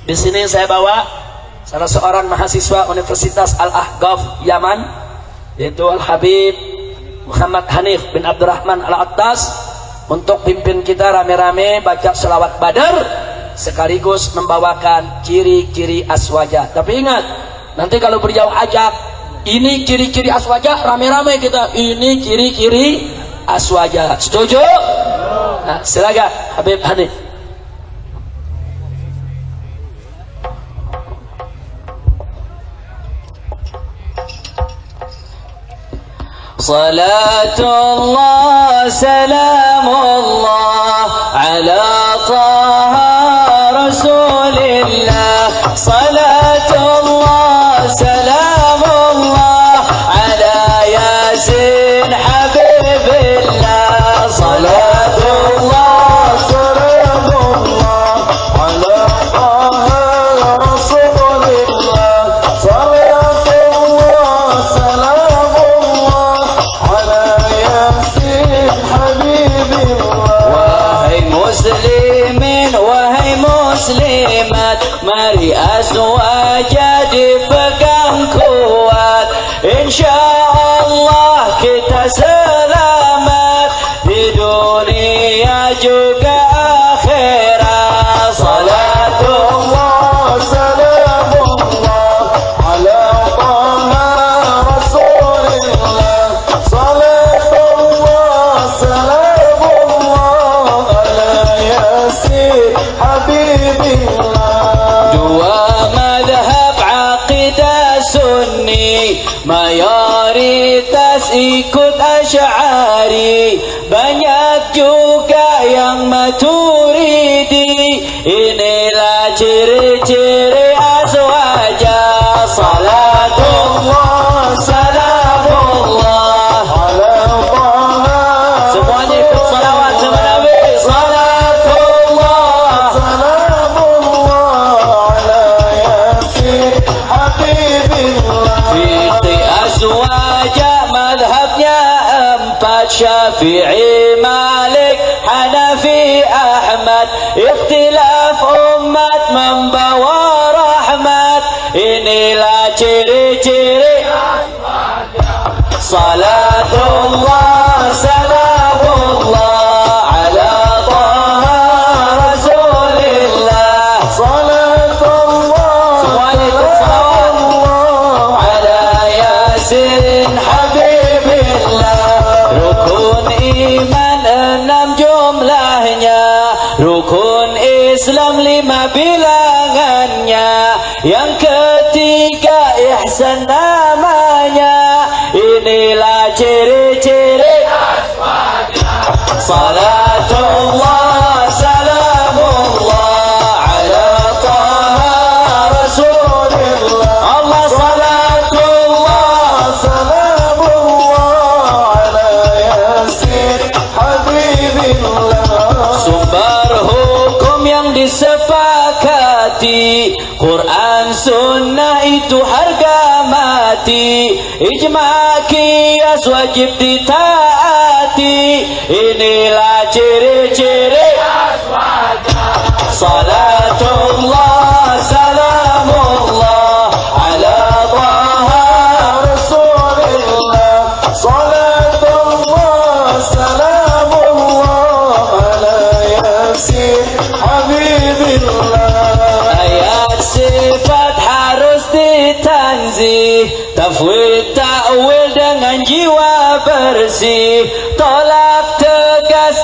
Di sini saya bawa salah seorang mahasiswa Universitas Al-Ahqaf Yaman yaitu Al-Habib Muhammad Hanif bin Abdurrahman Al-Attas untuk pimpin kita rame-rame baca selawat badar sekaligus membawakan ciri-ciri aswaja. Tapi ingat, nanti kalau berjauh ajak, ini ciri-ciri aswaja rame-rame kita. Ini ciri-ciri aswaja. Setuju? Nah, silakan Habib Hanif. صلاة الله سلام الله. بالله جوا مذهب عقيدة سني mayoritas ikut asyari banyak احمد اختلاف امه من بوا احمد إني لا تشري تشري صلاه الله disepakati Quran sunnah itu harga mati. Ijma kias wajib ditaati Inilah ciri-ciri Salatullah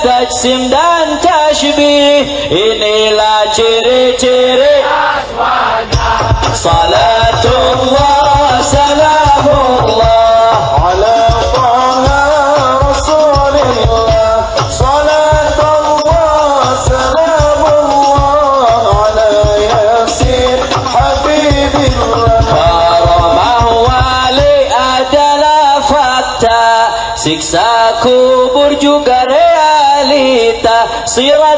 tajsim dan tashbih Inilah ciri-ciri Salatullah salamullah ala taha rasulillah Salatullah salamullah ala yasin habibillah Karamah wali adalah fakta Siksa 直接来。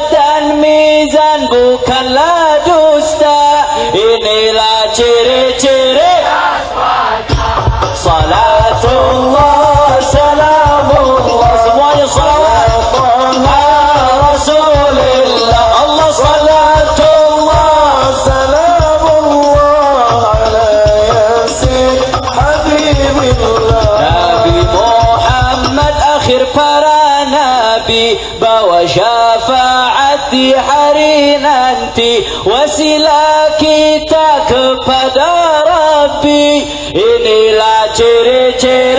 Nanti. Wasilah kita kepada Rabbi. Inilah ciri-ciri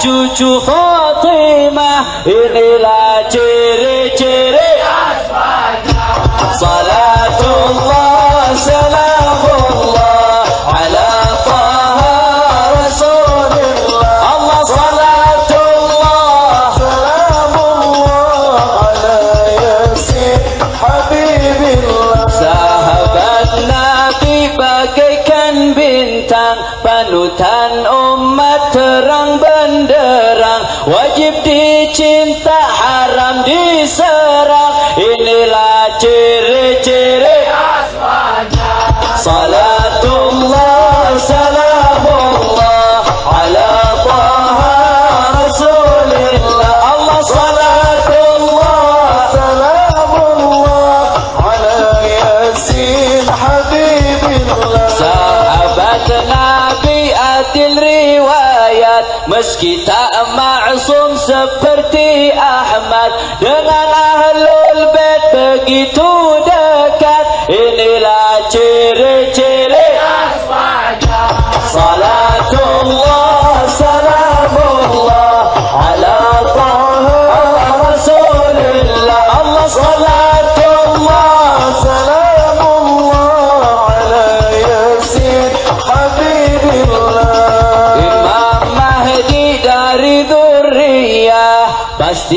cucu Fatimah inilah ciri-ciri bintang panutan umat terang benderang. Wajib dicinta haram diserang. Inilah ciri-ciri tak maksum seperti Ahmad dengan ahlul bait begitu dekat. Inilah ciri-ciri Mas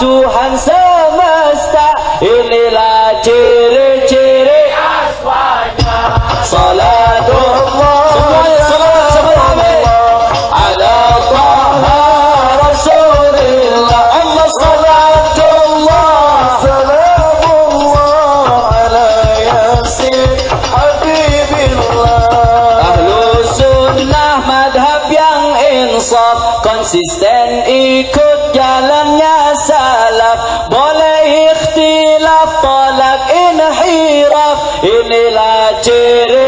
Tuhan semesta inilah ciri-ciri salatullah semuanya salat semuanya ala taha rasulillah Allah salatullah salamullah ala yasin habibillah. Ahlu sunnah madhab yang insaf konsisten ikut jalannya salaf boleh ikhtilaf tolak inhiraf inilah ciri-ciri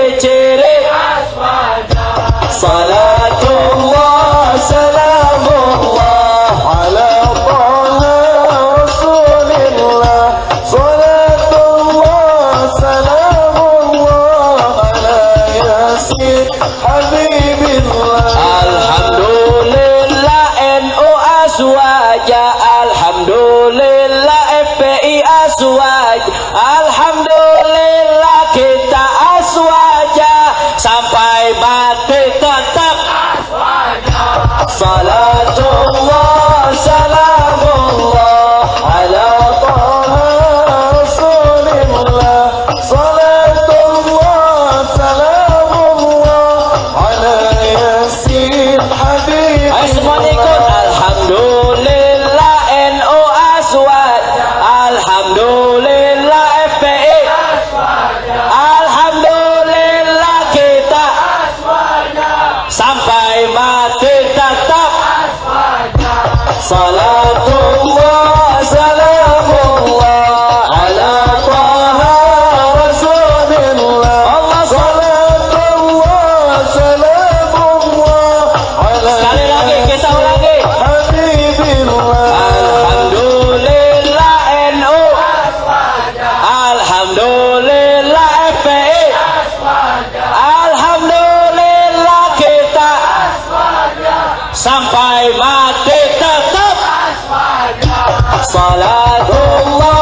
alhamdulillah FPI aswaj alhamdulillah kita Alhamdulillah kita sampai mati tetap Assalamualaikum.